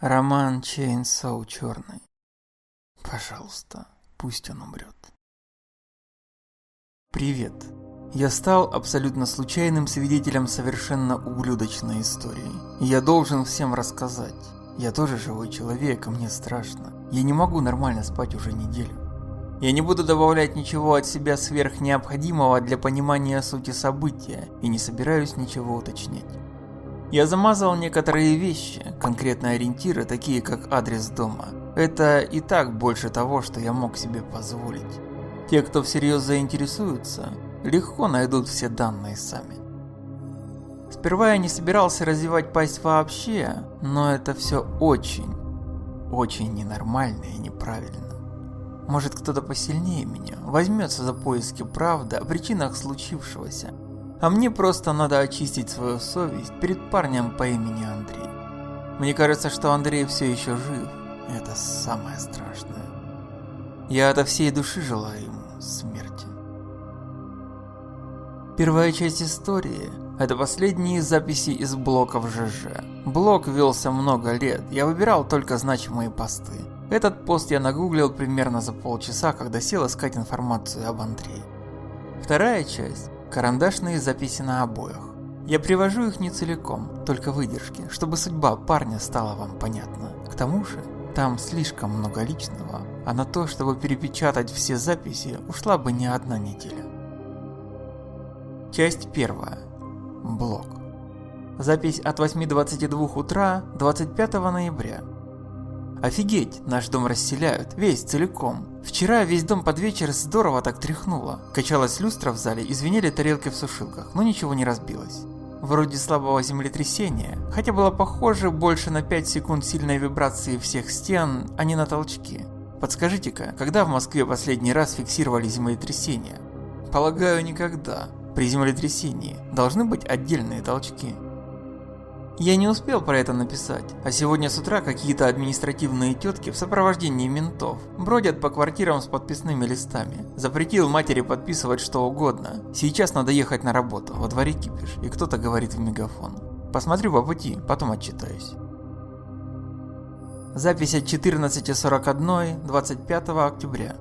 Роман Чейнсоу Черный. Пожалуйста, пусть он умрет. Привет. Я стал абсолютно случайным свидетелем совершенно ублюдочной истории. я должен всем рассказать. Я тоже живой человек, и мне страшно. Я не могу нормально спать уже неделю. Я не буду добавлять ничего от себя сверх необходимого для понимания сути события и не собираюсь ничего уточнять. Я замазал некоторые вещи, конкретные ориентиры, такие как адрес дома. Это и так больше того, что я мог себе позволить. Те, кто всерьез заинтересуются, легко найдут все данные сами. Сперва я не собирался развивать пасть вообще, но это все очень, очень ненормально и неправильно. Может кто-то посильнее меня возьмется за поиски правды о причинах случившегося, а мне просто надо очистить свою совесть перед парнем по имени Андрей. Мне кажется, что Андрей все еще жив. Это самое страшное. Я от всей души желаю ему смерти. Первая часть истории – это последние записи из блоков ЖЖ. Блок велся много лет, я выбирал только значимые посты. Этот пост я нагуглил примерно за полчаса, когда сел искать информацию об Андрее. Вторая часть Карандашные записи на обоях. Я привожу их не целиком, только выдержки, чтобы судьба парня стала вам понятна. К тому же, там слишком много личного, а на то, чтобы перепечатать все записи, ушла бы не одна неделя. Часть первая. Блок. Запись от 8.22 утра 25 ноября Офигеть, наш дом расселяют, весь целиком. Вчера весь дом под вечер здорово так тряхнуло. Качалась люстра в зале и звенели тарелки в сушилках, но ничего не разбилось. Вроде слабого землетрясения, хотя было похоже больше на 5 секунд сильной вибрации всех стен, а не на толчки. Подскажите-ка, когда в Москве последний раз фиксировали землетрясение? Полагаю, никогда. При землетрясении должны быть отдельные толчки. Я не успел про это написать, а сегодня с утра какие-то административные тетки в сопровождении ментов бродят по квартирам с подписными листами. Запретил матери подписывать что угодно. Сейчас надо ехать на работу, во дворе кипиш, и кто-то говорит в мегафон. Посмотрю по пути, потом отчитаюсь. Запись от 14.41, 25 октября.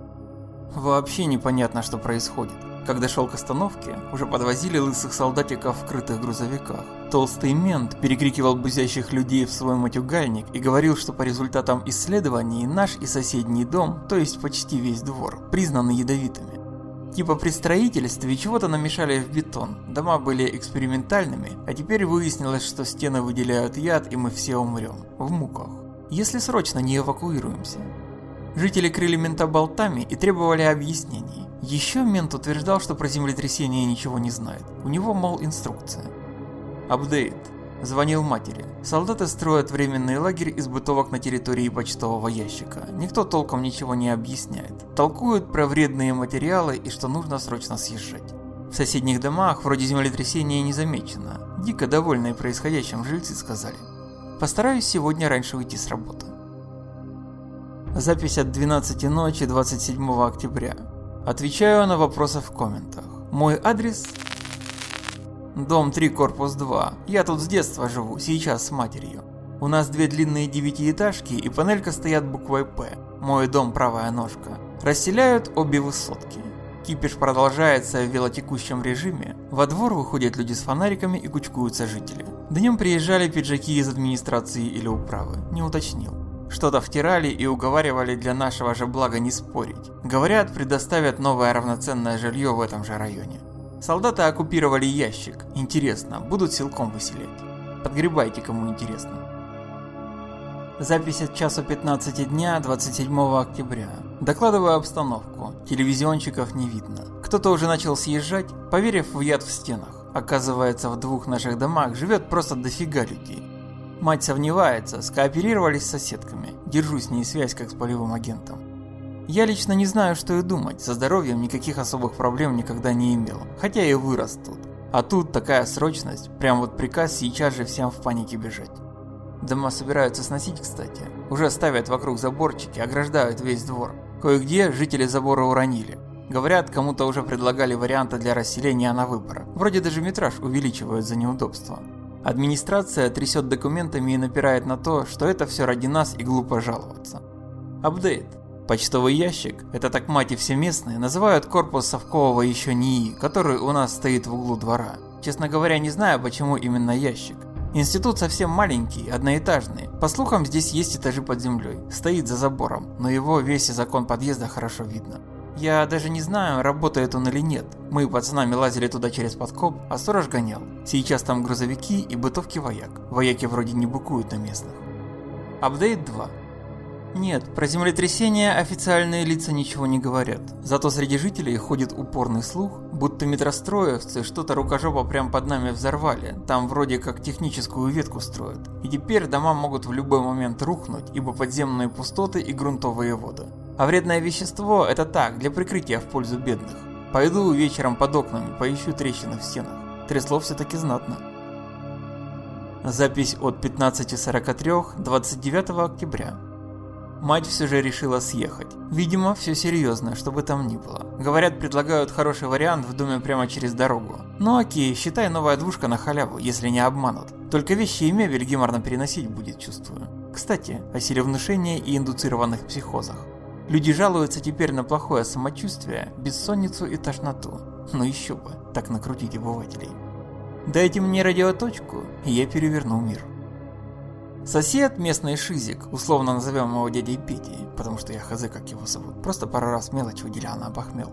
Вообще непонятно, что происходит. Когда шел к остановке, уже подвозили лысых солдатиков в крытых грузовиках. Толстый мент перекрикивал бузящих людей в свой матюгальник и говорил, что по результатам исследований наш и соседний дом, то есть почти весь двор, признаны ядовитыми. Типа при строительстве чего-то намешали в бетон, дома были экспериментальными, а теперь выяснилось, что стены выделяют яд и мы все умрем, в муках, если срочно не эвакуируемся. Жители крыли мента болтами и требовали объяснений. Еще мент утверждал, что про землетрясение ничего не знает, у него, мол, инструкция. Апдейт. Звонил матери. Солдаты строят временный лагерь из бытовок на территории почтового ящика. Никто толком ничего не объясняет. Толкуют про вредные материалы и что нужно срочно съезжать. В соседних домах вроде землетрясения не замечено. Дико довольные происходящим жильцы сказали. Постараюсь сегодня раньше уйти с работы. Запись от 12 ночи 27 октября. Отвечаю на вопросы в комментах. Мой адрес Дом 3, корпус 2. Я тут с детства живу, сейчас с матерью. У нас две длинные девятиэтажки и панелька стоят буквой «П». Мой дом правая ножка. Расселяют обе высотки. Кипиш продолжается в велотекущем режиме. Во двор выходят люди с фонариками и кучкуются жители. Днем приезжали пиджаки из администрации или управы, не уточнил. Что-то втирали и уговаривали для нашего же блага не спорить. Говорят, предоставят новое равноценное жилье в этом же районе. Солдаты оккупировали ящик. Интересно, будут силком выселять? Подгребайте, кому интересно. Запись от часу 15 дня 27 октября. Докладываю обстановку. Телевизионщиков не видно. Кто-то уже начал съезжать, поверив в яд в стенах. Оказывается, в двух наших домах живет просто дофига людей. Мать сомневается, скооперировались с соседками. Держу с ней связь как с полевым агентом. Я лично не знаю, что и думать, со здоровьем никаких особых проблем никогда не имел, хотя и вырос тут. А тут такая срочность, прям вот приказ сейчас же всем в панике бежать. Дома собираются сносить, кстати. Уже ставят вокруг заборчики, ограждают весь двор. Кое-где жители забора уронили. Говорят, кому-то уже предлагали варианты для расселения на выбор. Вроде даже метраж увеличивают за неудобство. Администрация трясет документами и напирает на то, что это все ради нас и глупо жаловаться. Апдейт. Почтовый ящик, это так мать и все называют корпус совкового еще НИИ, который у нас стоит в углу двора. Честно говоря, не знаю, почему именно ящик. Институт совсем маленький, одноэтажный. По слухам, здесь есть этажи под землей. Стоит за забором, но его весь закон подъезда хорошо видно. Я даже не знаю, работает он или нет. Мы пацанами лазили туда через подкоп, а сторож гонял. Сейчас там грузовики и бытовки вояк. Вояки вроде не букуют на местных. Апдейт 2. Нет, про землетрясение официальные лица ничего не говорят. Зато среди жителей ходит упорный слух, будто метростроевцы что-то рукожопо прям под нами взорвали. Там вроде как техническую ветку строят. И теперь дома могут в любой момент рухнуть, ибо подземные пустоты и грунтовые воды. А вредное вещество это так, для прикрытия в пользу бедных. Пойду вечером под окнами, поищу трещины в стенах. Трясло все-таки знатно. Запись от 15.43, 29 октября. Мать все же решила съехать. Видимо, все серьезно, чтобы там ни было. Говорят, предлагают хороший вариант в доме прямо через дорогу. Ну окей, считай новая двушка на халяву, если не обманут. Только вещи и мебель геморно переносить будет, чувствую. Кстати, о силе внушения и индуцированных психозах. Люди жалуются теперь на плохое самочувствие, бессонницу и тошноту. Ну еще бы, так накрутить обывателей. Дайте мне радиоточку, и я переверну мир. Сосед, местный шизик, условно назовем его дядей Петей, потому что я хз как его зовут, просто пару раз мелочь выделял на обохмел.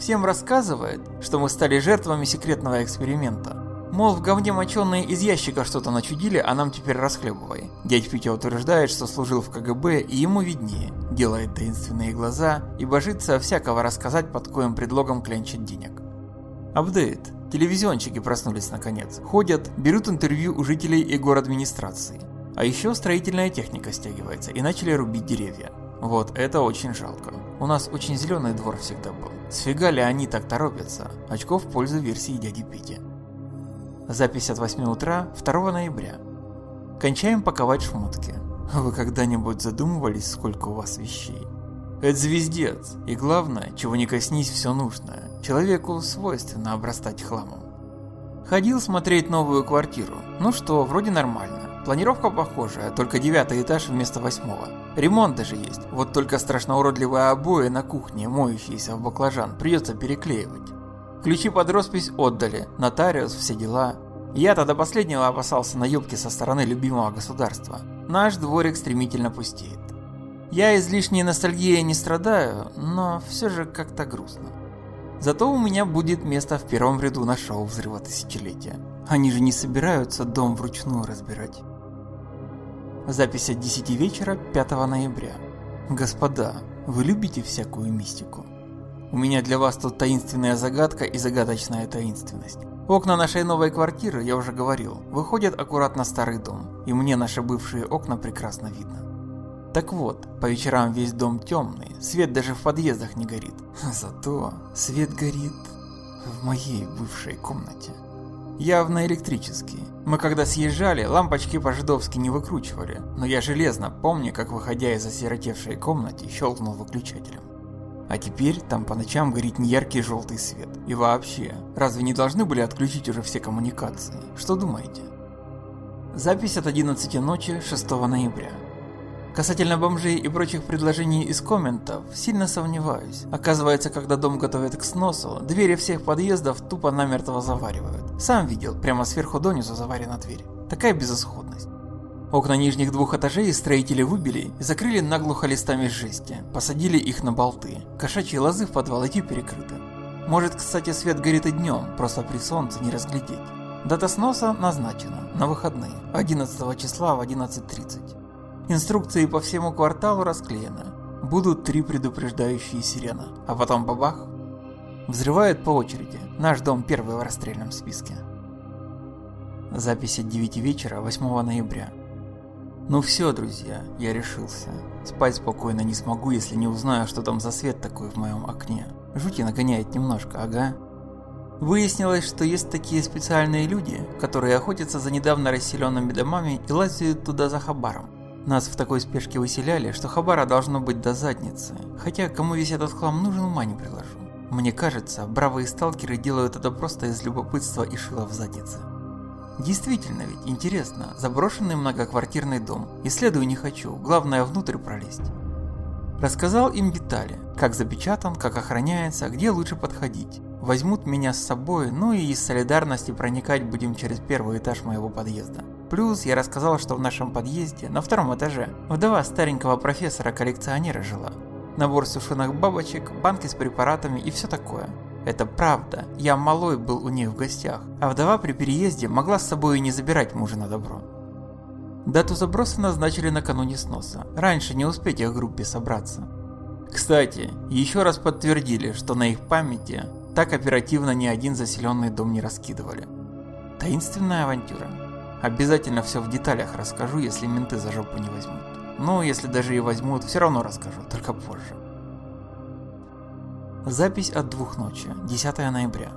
Всем рассказывает, что мы стали жертвами секретного эксперимента. Мол, в говне моченые из ящика что-то начудили, а нам теперь расхлебывай. Дядь Петя утверждает, что служил в КГБ и ему виднее, делает таинственные глаза и божится всякого рассказать под коим предлогом клянчит денег. Апдейт. Телевизионщики проснулись наконец. Ходят, берут интервью у жителей и город администрации. А еще строительная техника стягивается и начали рубить деревья. Вот это очень жалко. У нас очень зеленый двор всегда был. Сфига ли они так торопятся? Очков в пользу версии дяди Пети. Запись от 8 утра 2 ноября. Кончаем паковать шмотки. Вы когда-нибудь задумывались, сколько у вас вещей? Это звездец, и главное, чего не коснись, все нужное. Человеку свойственно обрастать хламом. Ходил смотреть новую квартиру. Ну что, вроде нормально. Планировка похожая, только девятый этаж вместо восьмого. Ремонт даже есть, вот только страшно уродливые обои на кухне, моющиеся в баклажан, придется переклеивать. Ключи под роспись отдали, нотариус, все дела. Я-то до последнего опасался наебки со стороны любимого государства. Наш дворик стремительно пустеет. Я излишней ностальгией не страдаю, но все же как-то грустно. Зато у меня будет место в первом ряду на шоу взрыва тысячелетия. Они же не собираются дом вручную разбирать. Запись от 10 вечера 5 ноября. Господа, вы любите всякую мистику? У меня для вас тут таинственная загадка и загадочная таинственность. Окна нашей новой квартиры, я уже говорил, выходят аккуратно старый дом, и мне наши бывшие окна прекрасно видно. Так вот, по вечерам весь дом темный, свет даже в подъездах не горит. Зато свет горит в моей бывшей комнате. Явно электрический. Мы когда съезжали, лампочки по-жидовски не выкручивали, но я железно помню, как выходя из осиротевшей комнаты, щелкнул выключателем. А теперь там по ночам горит неяркий желтый свет. И вообще, разве не должны были отключить уже все коммуникации? Что думаете? Запись от 11 ночи 6 ноября. Касательно бомжей и прочих предложений из комментов, сильно сомневаюсь. Оказывается, когда дом готовят к сносу, двери всех подъездов тупо намертво заваривают. Сам видел, прямо сверху донизу заварена дверь. Такая безысходность. Окна нижних двух этажей строители выбили и закрыли наглухо листами жести, посадили их на болты. Кошачьи лозы в подвал идти перекрыты. Может, кстати, свет горит и днем, просто при солнце не разглядеть. Дата сноса назначена, на выходные, 11 числа в 11.30. Инструкции по всему кварталу расклеены. Будут три предупреждающие сирены, а потом бабах. Взрывают по очереди. Наш дом первый в расстрельном списке. Запись от 9 вечера 8 ноября. Ну все, друзья, я решился. Спать спокойно не смогу, если не узнаю, что там за свет такой в моем окне. Жути нагоняет немножко, ага. Выяснилось, что есть такие специальные люди, которые охотятся за недавно расселенными домами и лазят туда за хабаром. Нас в такой спешке выселяли, что хабара должно быть до задницы. Хотя, кому весь этот хлам нужен, ума не приложу. Мне кажется, бравые сталкеры делают это просто из любопытства и шила в заднице. Действительно ведь, интересно, заброшенный многоквартирный дом. Исследую не хочу, главное внутрь пролезть. Рассказал им детали, как запечатан, как охраняется, где лучше подходить. Возьмут меня с собой, ну и из солидарности проникать будем через первый этаж моего подъезда. Плюс я рассказал, что в нашем подъезде, на втором этаже, вдова старенького профессора-коллекционера жила. Набор сушеных бабочек, банки с препаратами и все такое. Это правда, я малой был у них в гостях, а вдова при переезде могла с собой и не забирать мужа на добро. Дату заброса назначили накануне сноса, раньше не успеть их группе собраться. Кстати, еще раз подтвердили, что на их памяти так оперативно ни один заселенный дом не раскидывали. Таинственная авантюра. Обязательно все в деталях расскажу, если менты за жопу не возьмут. Ну, если даже и возьмут, все равно расскажу, только позже. Запись от двух ночи, 10 ноября.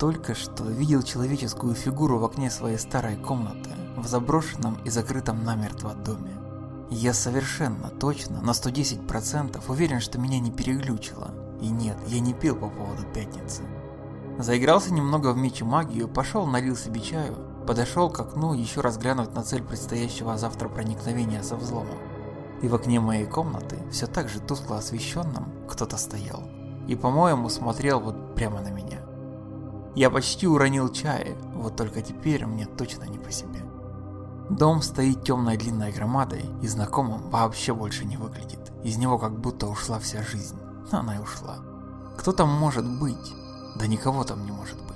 Только что видел человеческую фигуру в окне своей старой комнаты в заброшенном и закрытом намертво доме. Я совершенно точно, на 110% уверен, что меня не переглючило. И нет, я не пил по поводу пятницы. Заигрался немного в меч и магию, пошел налил себе чаю, подошел к окну еще раз глянуть на цель предстоящего завтра проникновения со взломом. И в окне моей комнаты, все так же тускло освещенном, кто-то стоял. И, по-моему, смотрел вот прямо на меня. Я почти уронил чай, вот только теперь мне точно не по себе. Дом стоит темной длинной громадой и знакомым вообще больше не выглядит. Из него как будто ушла вся жизнь. Но она и ушла. Кто там может быть? Да никого там не может быть.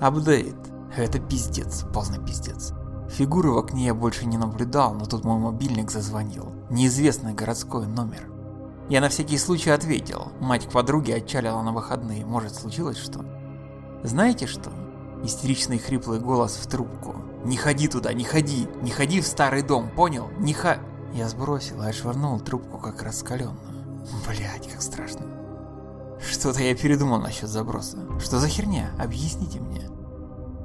Апдейт. Это пиздец, полный пиздец. Фигуры в окне я больше не наблюдал, но тут мой мобильник зазвонил. Неизвестный городской номер. Я на всякий случай ответил. Мать к подруге отчалила на выходные. Может случилось что? Знаете что? Истеричный хриплый голос в трубку. Не ходи туда, не ходи, не ходи в старый дом, понял? Не ха... Я сбросил и отшвырнул трубку как раскаленную. Блять, как страшно. Что-то я передумал насчет заброса. Что за херня? Объясните мне.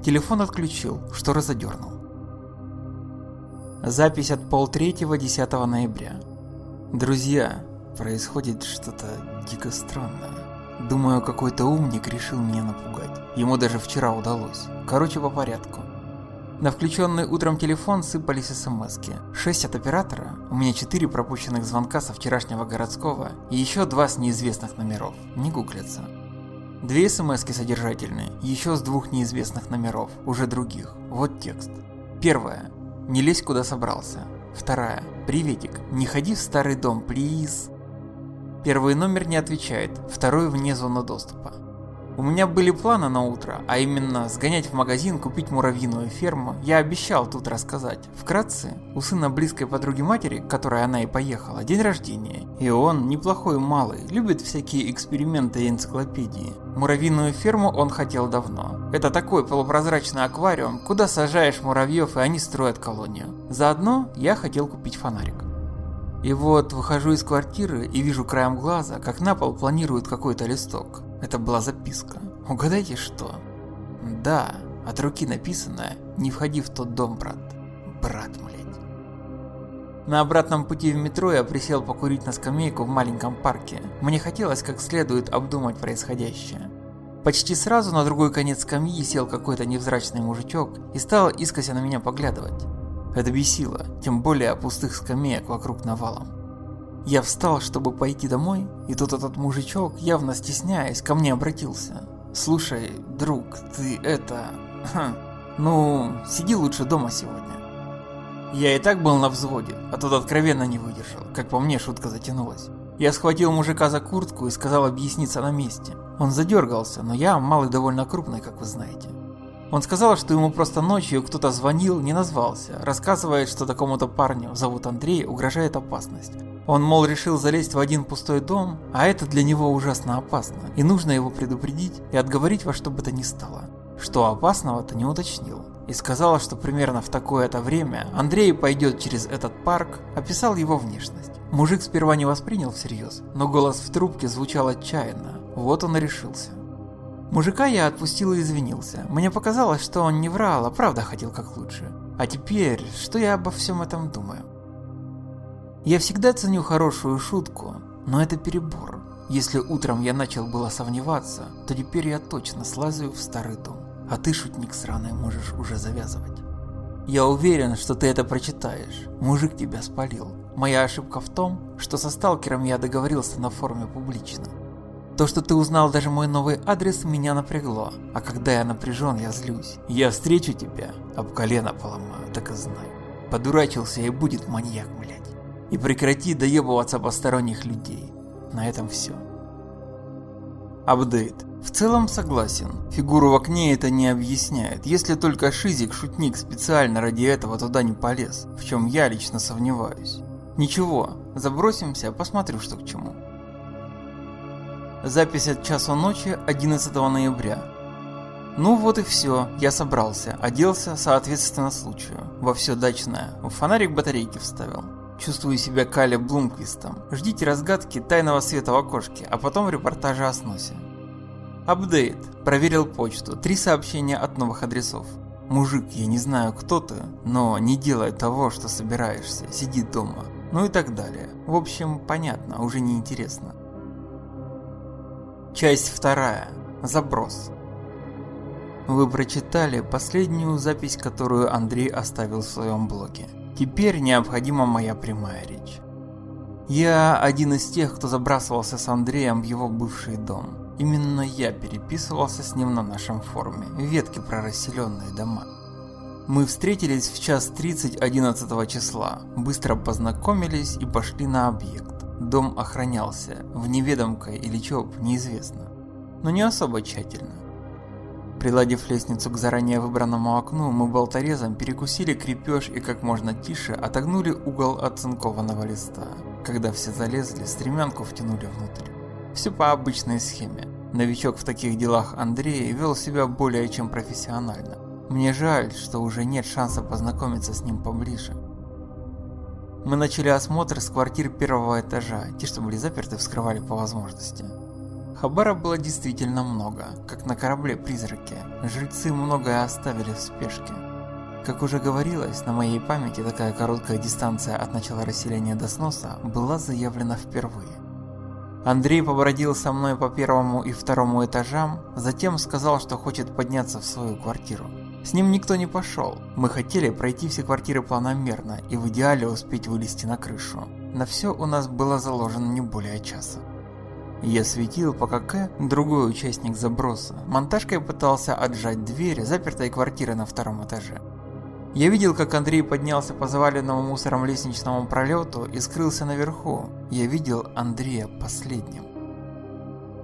Телефон отключил, что разодернул. Запись от полтретьего 10 ноября. Друзья, происходит что-то дико странное. Думаю, какой-то умник решил меня напугать. Ему даже вчера удалось. Короче, по порядку. На включенный утром телефон сыпались смски. 6 от оператора, у меня 4 пропущенных звонка со вчерашнего городского и еще 2 с неизвестных номеров, не гуглятся. Две смски содержательные, еще с двух неизвестных номеров, уже других. Вот текст. Первая. Не лезь куда собрался. Вторая. Приветик, не ходи в старый дом, плиз. Первый номер не отвечает, второй вне зоны доступа. У меня были планы на утро, а именно сгонять в магазин, купить муравьиную ферму. Я обещал тут рассказать. Вкратце, у сына близкой подруги матери, к которой она и поехала, день рождения. И он неплохой малый, любит всякие эксперименты и энциклопедии. Муравьиную ферму он хотел давно. Это такой полупрозрачный аквариум, куда сажаешь муравьев и они строят колонию. Заодно я хотел купить фонарик. И вот выхожу из квартиры и вижу краем глаза, как на пол планируют какой-то листок. Это была записка. Угадайте что? Да, от руки написанное «Не входи в тот дом, брат». Брат, блядь. На обратном пути в метро я присел покурить на скамейку в маленьком парке. Мне хотелось как следует обдумать происходящее. Почти сразу на другой конец скамьи сел какой-то невзрачный мужичок и стал искося на меня поглядывать. Это бесило, тем более пустых скамеек вокруг навалом. Я встал, чтобы пойти домой, и тут этот мужичок, явно стесняясь, ко мне обратился. «Слушай, друг, ты это... Хм, ну, сиди лучше дома сегодня». Я и так был на взводе, а тут откровенно не выдержал, как по мне шутка затянулась. Я схватил мужика за куртку и сказал объясниться на месте. Он задергался, но я малый довольно крупный, как вы знаете. Он сказал, что ему просто ночью кто-то звонил, не назвался, рассказывает, что такому-то парню, зовут Андрей, угрожает опасность. Он, мол, решил залезть в один пустой дом, а это для него ужасно опасно, и нужно его предупредить и отговорить во что бы то ни стало. Что опасного-то не уточнил. И сказал, что примерно в такое-то время Андрей пойдет через этот парк, описал его внешность. Мужик сперва не воспринял всерьез, но голос в трубке звучал отчаянно. Вот он и решился. Мужика я отпустил и извинился. Мне показалось, что он не врал, а правда хотел как лучше. А теперь, что я обо всем этом думаю? Я всегда ценю хорошую шутку, но это перебор. Если утром я начал было сомневаться, то теперь я точно слазаю в старый дом. а ты, шутник сраный, можешь уже завязывать. Я уверен, что ты это прочитаешь. Мужик тебя спалил. Моя ошибка в том, что со сталкером я договорился на форуме публично. То, что ты узнал даже мой новый адрес, меня напрягло. А когда я напряжен, я злюсь. Я встречу тебя, об колено поломаю, так и знай. Подурачился и будет маньяк, блядь. И прекрати доебываться посторонних людей. На этом все. Апдейт. В целом согласен. Фигуру в окне это не объясняет, если только Шизик, шутник, специально ради этого туда не полез, в чем я лично сомневаюсь. Ничего, забросимся, посмотрю, что к чему. Запись от часу ночи 11 ноября. Ну вот и все, я собрался, оделся соответственно случаю, во все дачное, в фонарик батарейки вставил. Чувствую себя Кале Блумквистом. Ждите разгадки тайного света в окошке, а потом репортажа о сносе. Апдейт. Проверил почту. Три сообщения от новых адресов. Мужик, я не знаю кто ты, но не делай того, что собираешься, сиди дома. Ну и так далее. В общем, понятно, уже не интересно. Часть вторая. Заброс. Вы прочитали последнюю запись, которую Андрей оставил в своем блоге. Теперь необходима моя прямая речь. Я один из тех, кто забрасывался с Андреем в его бывший дом. Именно я переписывался с ним на нашем форуме, ветки про расселенные дома. Мы встретились в час 30 11 числа, быстро познакомились и пошли на объект. Дом охранялся, в неведомкой или ЧОП неизвестно, но не особо тщательно. Приладив лестницу к заранее выбранному окну, мы болторезом перекусили крепеж и как можно тише отогнули угол оцинкованного листа. Когда все залезли, стремянку втянули внутрь. Все по обычной схеме. Новичок в таких делах Андрей вел себя более чем профессионально. Мне жаль, что уже нет шанса познакомиться с ним поближе. Мы начали осмотр с квартир первого этажа, те, что были заперты, вскрывали по возможности. Хабара было действительно много, как на корабле-призраке, жильцы многое оставили в спешке. Как уже говорилось, на моей памяти такая короткая дистанция от начала расселения до сноса была заявлена впервые. Андрей побродил со мной по первому и второму этажам, затем сказал, что хочет подняться в свою квартиру. С ним никто не пошел. Мы хотели пройти все квартиры планомерно и в идеале успеть вылезти на крышу. На все у нас было заложено не более часа. Я светил, пока К, другой участник заброса, монтажкой пытался отжать дверь запертой квартиры на втором этаже. Я видел, как Андрей поднялся по заваленному мусором лестничному пролету и скрылся наверху. Я видел Андрея последним.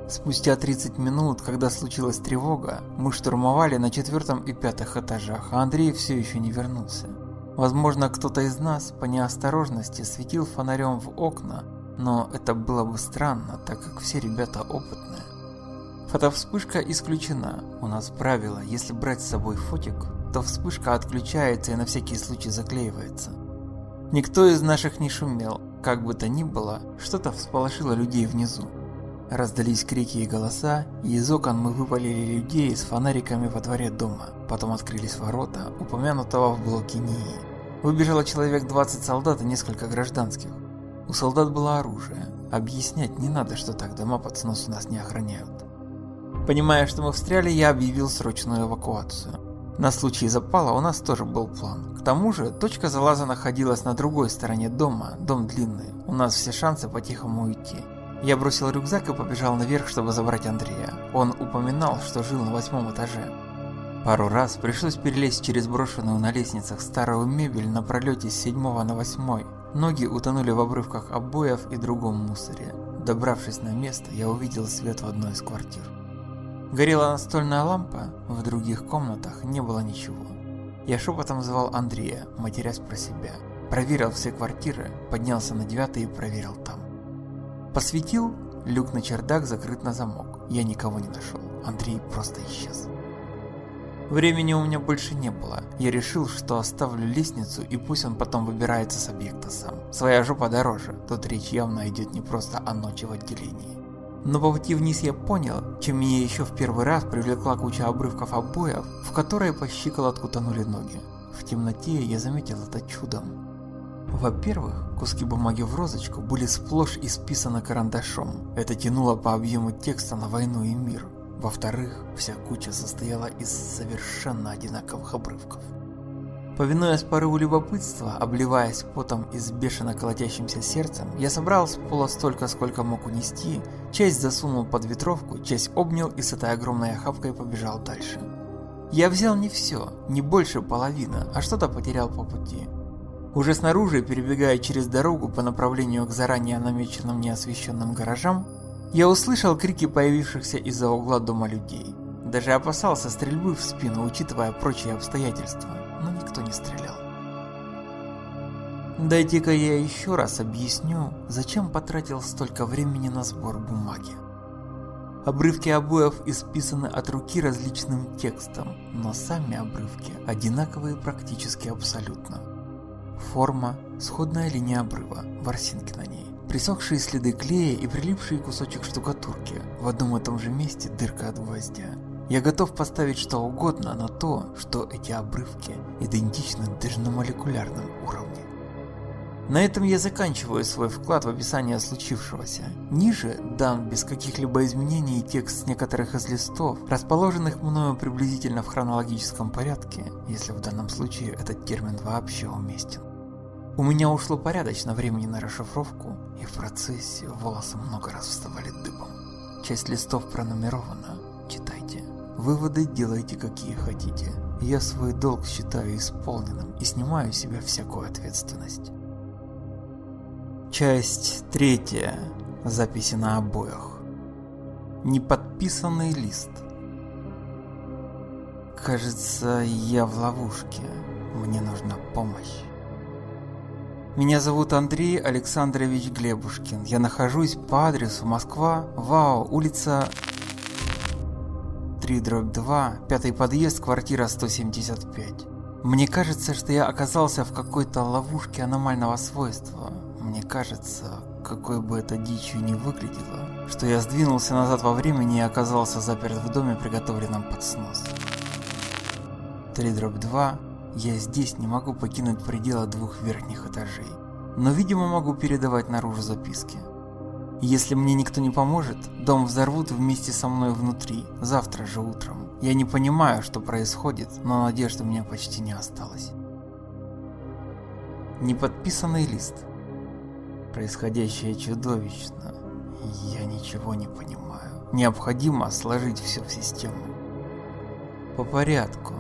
Спустя 30 минут, когда случилась тревога, мы штурмовали на четвертом и пятых этажах, а Андрей все еще не вернулся. Возможно, кто-то из нас по неосторожности светил фонарем в окна, но это было бы странно, так как все ребята опытные. Фотовспышка исключена. У нас правило, если брать с собой фотик, то вспышка отключается и на всякий случай заклеивается. Никто из наших не шумел, как бы то ни было, что-то всполошило людей внизу. Раздались крики и голоса, и из окон мы выпалили людей с фонариками во дворе дома. Потом открылись ворота, упомянутого в блоке НИИ. Выбежало человек 20 солдат и несколько гражданских. У солдат было оружие. Объяснять не надо, что так дома под снос у нас не охраняют. Понимая, что мы встряли, я объявил срочную эвакуацию. На случай запала у нас тоже был план. К тому же, точка залаза находилась на другой стороне дома, дом длинный. У нас все шансы по-тихому уйти. Я бросил рюкзак и побежал наверх, чтобы забрать Андрея. Он упоминал, что жил на восьмом этаже. Пару раз пришлось перелезть через брошенную на лестницах старую мебель на пролете с седьмого на восьмой. Ноги утонули в обрывках обоев и другом мусоре. Добравшись на место, я увидел свет в одной из квартир. Горела настольная лампа, в других комнатах не было ничего. Я шепотом звал Андрея, матерясь про себя. Проверил все квартиры, поднялся на девятый и проверил там. Посветил, люк на чердак закрыт на замок. Я никого не нашел. Андрей просто исчез. Времени у меня больше не было. Я решил, что оставлю лестницу и пусть он потом выбирается с объекта сам. Своя жопа дороже. Тут речь явно идет не просто о ночи в отделении. Но по пути вниз я понял, чем меня еще в первый раз привлекла куча обрывков обоев, в которые по щиколотку тонули ноги. В темноте я заметил это чудом. Во-первых, куски бумаги в розочку были сплошь исписаны карандашом. Это тянуло по объему текста на войну и мир. Во-вторых, вся куча состояла из совершенно одинаковых обрывков. Повинуясь порыву любопытства, обливаясь потом и с бешено колотящимся сердцем, я собрал с пола столько, сколько мог унести, часть засунул под ветровку, часть обнял и с этой огромной охапкой побежал дальше. Я взял не все, не больше половины, а что-то потерял по пути. Уже снаружи, перебегая через дорогу по направлению к заранее намеченным неосвещенным гаражам, я услышал крики появившихся из-за угла дома людей. Даже опасался стрельбы в спину, учитывая прочие обстоятельства но никто не стрелял. Дайте-ка я еще раз объясню, зачем потратил столько времени на сбор бумаги. Обрывки обоев исписаны от руки различным текстом, но сами обрывки одинаковые практически абсолютно. Форма, сходная линия обрыва, ворсинки на ней, присохшие следы клея и прилипший кусочек штукатурки, в одном и том же месте дырка от гвоздя. Я готов поставить что угодно на то, что эти обрывки идентичны даже на молекулярном уровне. На этом я заканчиваю свой вклад в описание случившегося. Ниже дан без каких-либо изменений текст некоторых из листов, расположенных мною приблизительно в хронологическом порядке, если в данном случае этот термин вообще уместен. У меня ушло порядочно времени на расшифровку, и в процессе волосы много раз вставали дыбом. Часть листов пронумерована, читайте. Выводы делайте какие хотите. Я свой долг считаю исполненным и снимаю с себя всякую ответственность. Часть третья. Записи на обоях. Неподписанный лист. Кажется, я в ловушке. Мне нужна помощь. Меня зовут Андрей Александрович Глебушкин. Я нахожусь по адресу Москва, ВАО, улица 3 дробь 2, пятый подъезд, квартира 175. Мне кажется, что я оказался в какой-то ловушке аномального свойства. Мне кажется, какой бы это дичью не выглядело, что я сдвинулся назад во времени и оказался заперт в доме, приготовленном под снос. 3 дробь 2, я здесь не могу покинуть пределы двух верхних этажей, но видимо могу передавать наружу записки. Если мне никто не поможет, дом взорвут вместе со мной внутри, завтра же утром. Я не понимаю, что происходит, но надежды у меня почти не осталось. Неподписанный лист. Происходящее чудовищно. Я ничего не понимаю. Необходимо сложить все в систему. По порядку.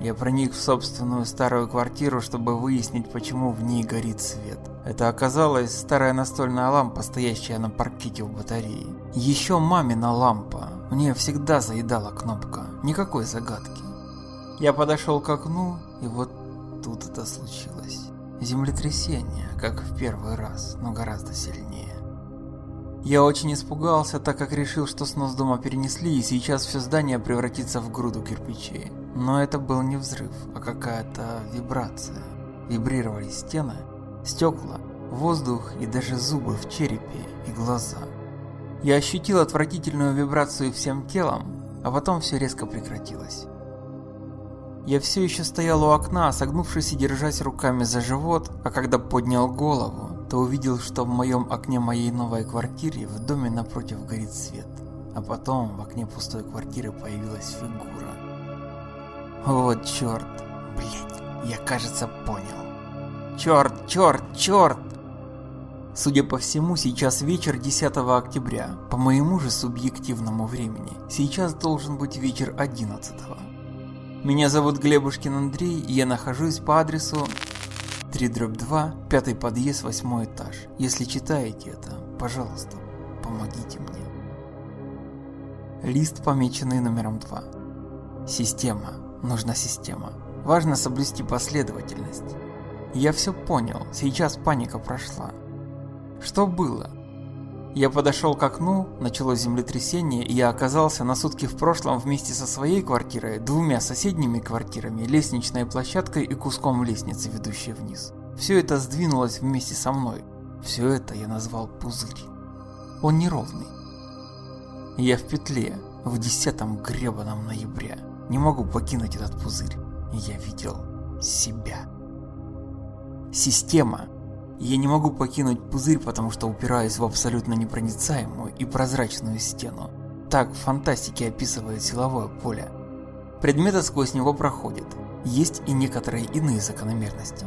Я проник в собственную старую квартиру, чтобы выяснить, почему в ней горит свет. Это оказалась старая настольная лампа, стоящая на паркете у батареи. Еще мамина лампа. Мне всегда заедала кнопка. Никакой загадки. Я подошел к окну, и вот тут это случилось. Землетрясение, как в первый раз, но гораздо сильнее. Я очень испугался, так как решил, что снос дома перенесли, и сейчас все здание превратится в груду кирпичей. Но это был не взрыв, а какая-то вибрация. Вибрировали стены, стекла, воздух и даже зубы в черепе и глаза. Я ощутил отвратительную вибрацию всем телом, а потом все резко прекратилось. Я все еще стоял у окна, согнувшись и держась руками за живот, а когда поднял голову, то увидел, что в моем окне моей новой квартиры в доме напротив горит свет. А потом в окне пустой квартиры появилась фигура. Вот черт. Блять, я кажется понял. Черт, черт, черт! Судя по всему, сейчас вечер 10 октября, по моему же субъективному времени. Сейчас должен быть вечер 11. Меня зовут Глебушкин Андрей, и я нахожусь по адресу 3 дробь 2, пятый подъезд, восьмой этаж. Если читаете это, пожалуйста, помогите мне. Лист, помеченный номером 2. Система. Нужна система. Важно соблюсти последовательность. Я все понял, сейчас паника прошла. Что было? Я подошел к окну, началось землетрясение, и я оказался на сутки в прошлом вместе со своей квартирой, двумя соседними квартирами, лестничной площадкой и куском лестницы, ведущей вниз. Все это сдвинулось вместе со мной. Все это я назвал пузырь. Он неровный. Я в петле, в десятом гребаном ноября. Не могу покинуть этот пузырь. Я видел себя. Система. Я не могу покинуть пузырь, потому что упираюсь в абсолютно непроницаемую и прозрачную стену. Так в фантастике описывает силовое поле. Предметы сквозь него проходят. Есть и некоторые иные закономерности.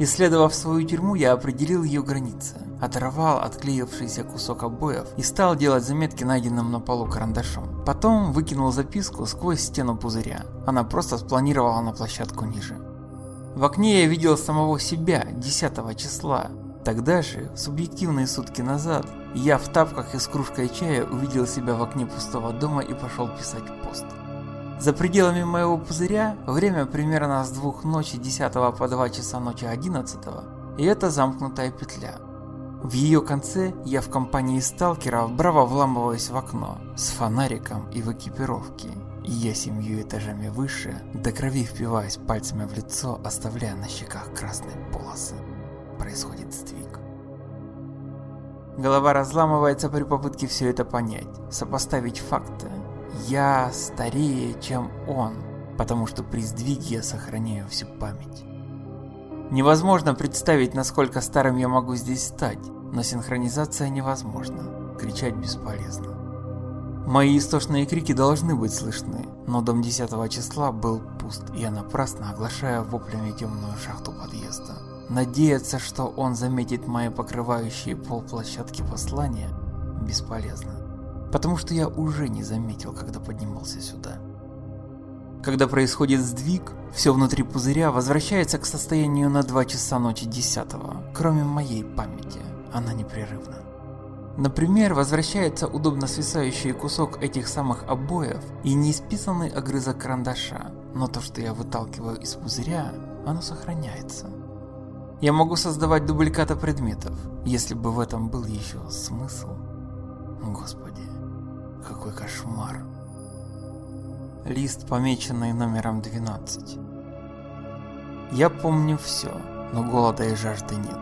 Исследовав свою тюрьму, я определил ее границы, оторвал отклеившийся кусок обоев и стал делать заметки найденным на полу карандашом. Потом выкинул записку сквозь стену пузыря. Она просто спланировала на площадку ниже. В окне я видел самого себя 10 числа. Тогда же, субъективные сутки назад, я в тапках и с кружкой чая увидел себя в окне пустого дома и пошел писать пост. За пределами моего пузыря время примерно с двух ночи 10 по 2 часа ночи 11, и это замкнутая петля. В ее конце я в компании сталкеров браво вламываюсь в окно, с фонариком и в экипировке, и я семью этажами выше, до крови впиваюсь пальцами в лицо, оставляя на щеках красные полосы. Происходит сдвиг. Голова разламывается при попытке все это понять, сопоставить факты. Я старее, чем он, потому что при сдвиге я сохраняю всю память. Невозможно представить, насколько старым я могу здесь стать, но синхронизация невозможна, кричать бесполезно. Мои истошные крики должны быть слышны, но дом 10 числа был пуст, и я напрасно оглашаю воплями темную шахту подъезда. Надеяться, что он заметит мои покрывающие пол площадки послания, бесполезно. Потому что я уже не заметил, когда поднимался сюда. Когда происходит сдвиг, все внутри пузыря возвращается к состоянию на 2 часа ночи 10 кроме моей памяти, она непрерывна. Например, возвращается удобно свисающий кусок этих самых обоев и неисписанный огрызок карандаша, но то, что я выталкиваю из пузыря, оно сохраняется. Я могу создавать дубликаты предметов, если бы в этом был еще смысл. Господи, какой кошмар. Лист, помеченный номером 12. Я помню все, но голода и жажды нет.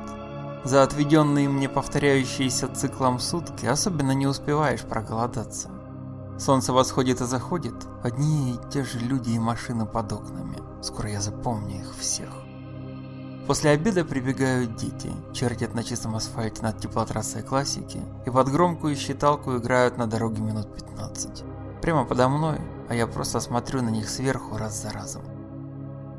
За отведенные мне повторяющиеся циклом сутки особенно не успеваешь проголодаться. Солнце восходит и заходит, одни и те же люди и машины под окнами. Скоро я запомню их всех. После обеда прибегают дети, чертят на чистом асфальте над теплотрассой классики и под громкую считалку играют на дороге минут 15. Прямо подо мной, а я просто смотрю на них сверху раз за разом.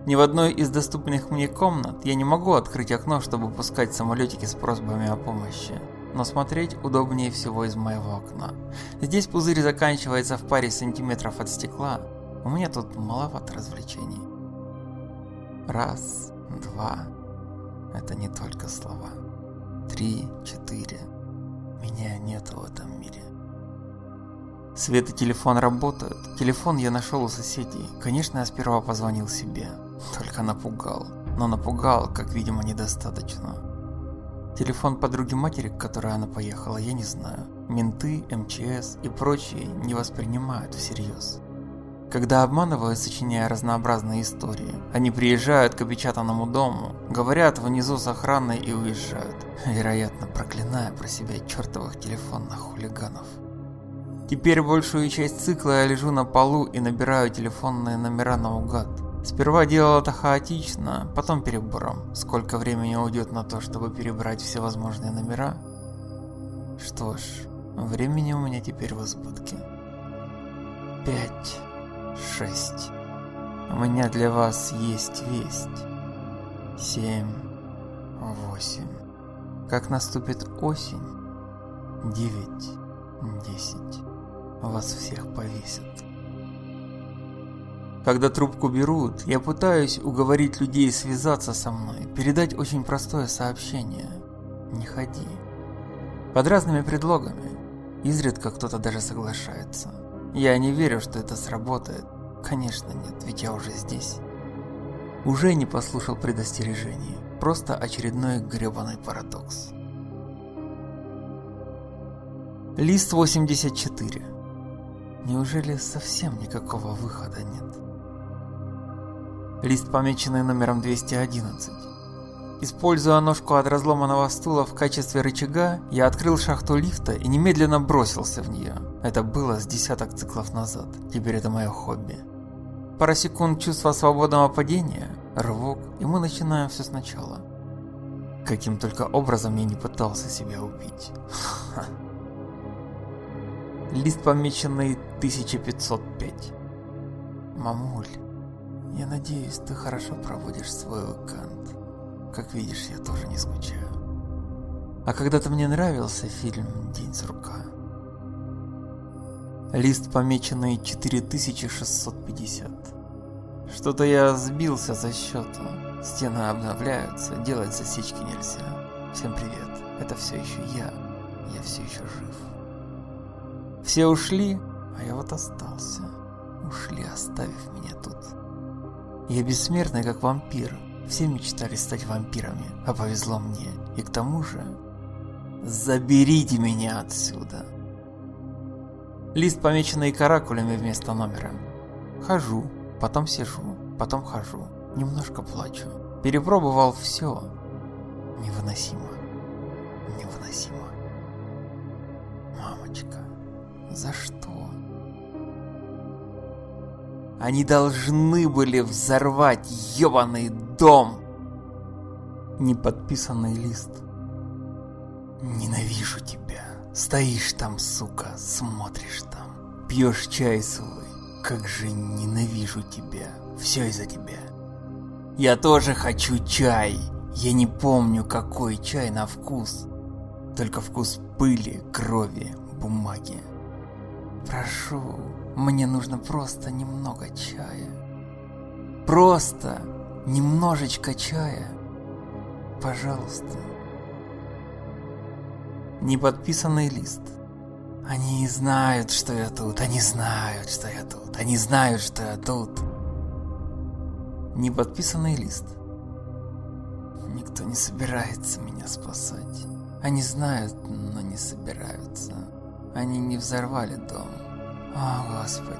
Ни в одной из доступных мне комнат я не могу открыть окно, чтобы пускать самолетики с просьбами о помощи. Но смотреть удобнее всего из моего окна. Здесь пузырь заканчивается в паре сантиметров от стекла. У меня тут маловато развлечений. Раз, два. Это не только слова. Три, четыре. Меня нет в этом мире. Свет и телефон работают. Телефон я нашел у соседей. Конечно, я сперва позвонил себе. Только напугал. Но напугал, как видимо, недостаточно. Телефон подруги матери, к которой она поехала, я не знаю. Менты, МЧС и прочие не воспринимают всерьез. Когда обманывают, сочиняя разнообразные истории, они приезжают к опечатанному дому, говорят внизу с охраной и уезжают, вероятно, проклиная про себя чертовых телефонных хулиганов. Теперь большую часть цикла я лежу на полу и набираю телефонные номера наугад. Сперва делал это хаотично, потом перебором. Сколько времени уйдет на то, чтобы перебрать все возможные номера? Что ж, времени у меня теперь в избытке. Пять шесть. У меня для вас есть весть. Семь, восемь. Как наступит осень, девять, десять. Вас всех повесят. Когда трубку берут, я пытаюсь уговорить людей связаться со мной, передать очень простое сообщение. Не ходи. Под разными предлогами. Изредка кто-то даже соглашается. Я не верю, что это сработает. Конечно нет, ведь я уже здесь. Уже не послушал предостережений. Просто очередной гребаный парадокс. Лист 84. Неужели совсем никакого выхода нет? Лист, помеченный номером 211. Используя ножку от разломанного стула в качестве рычага, я открыл шахту лифта и немедленно бросился в нее. Это было с десяток циклов назад. Теперь это мое хобби. Пара секунд чувства свободного падения, рывок, и мы начинаем все сначала. Каким только образом я не пытался себя убить. Лист помеченный 1505. Мамуль, я надеюсь, ты хорошо проводишь свой уикенд. Как видишь, я тоже не скучаю. А когда-то мне нравился фильм «День сурка». Лист помеченный 4650. Что-то я сбился за счета. Стены обновляются, делать засечки нельзя. Всем привет, это все еще я. Я все еще жив. Все ушли, а я вот остался. Ушли, оставив меня тут. Я бессмертный, как вампир. Все мечтали стать вампирами, а повезло мне. И к тому же... Заберите меня отсюда. Лист, помеченный каракулями вместо номера. Хожу, потом сижу, потом хожу. Немножко плачу. Перепробовал все. Невыносимо. Невыносимо. Мамочка, за что? Они должны были взорвать ебаный дом. Неподписанный лист. Ненавижу тебя. Стоишь там, сука, смотришь там. Пьешь чай свой. Как же ненавижу тебя. Все из-за тебя. Я тоже хочу чай. Я не помню, какой чай на вкус. Только вкус пыли, крови, бумаги. Прошу, мне нужно просто немного чая. Просто немножечко чая. Пожалуйста. Неподписанный лист. Они знают, что я тут. Они знают, что я тут. Они знают, что я тут. Неподписанный лист. Никто не собирается меня спасать. Они знают, но не собираются. Они не взорвали дом. О, Господи.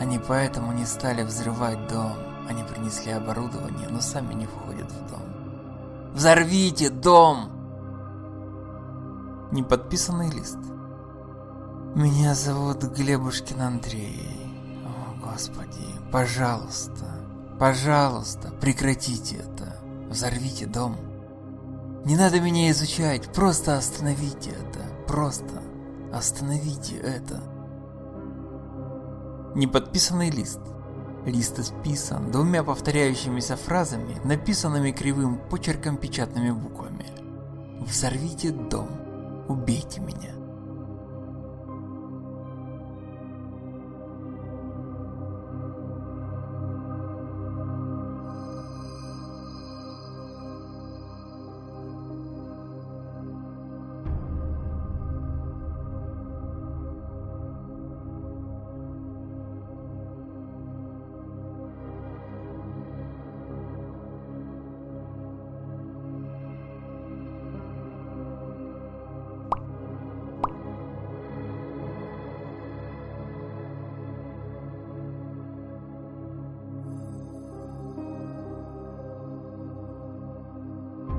Они поэтому не стали взрывать дом. Они принесли оборудование, но сами не входят в дом. Взорвите дом! Неподписанный лист. Меня зовут Глебушкин Андрей. О, Господи, пожалуйста, пожалуйста, прекратите это. Взорвите дом. Не надо меня изучать, просто остановите это. Просто остановите это. Неподписанный лист. Лист исписан двумя повторяющимися фразами, написанными кривым почерком печатными буквами. Взорвите дом. Убейте меня.